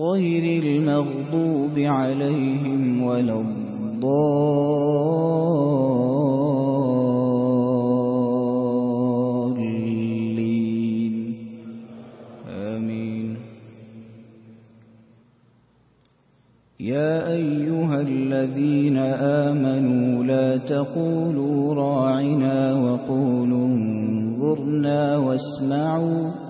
غير المغضوب عليهم ولا الضالين. آمين. يا أيها الذين آمنوا لا تقولوا راعنا وقولوا انظرنا واسمعوا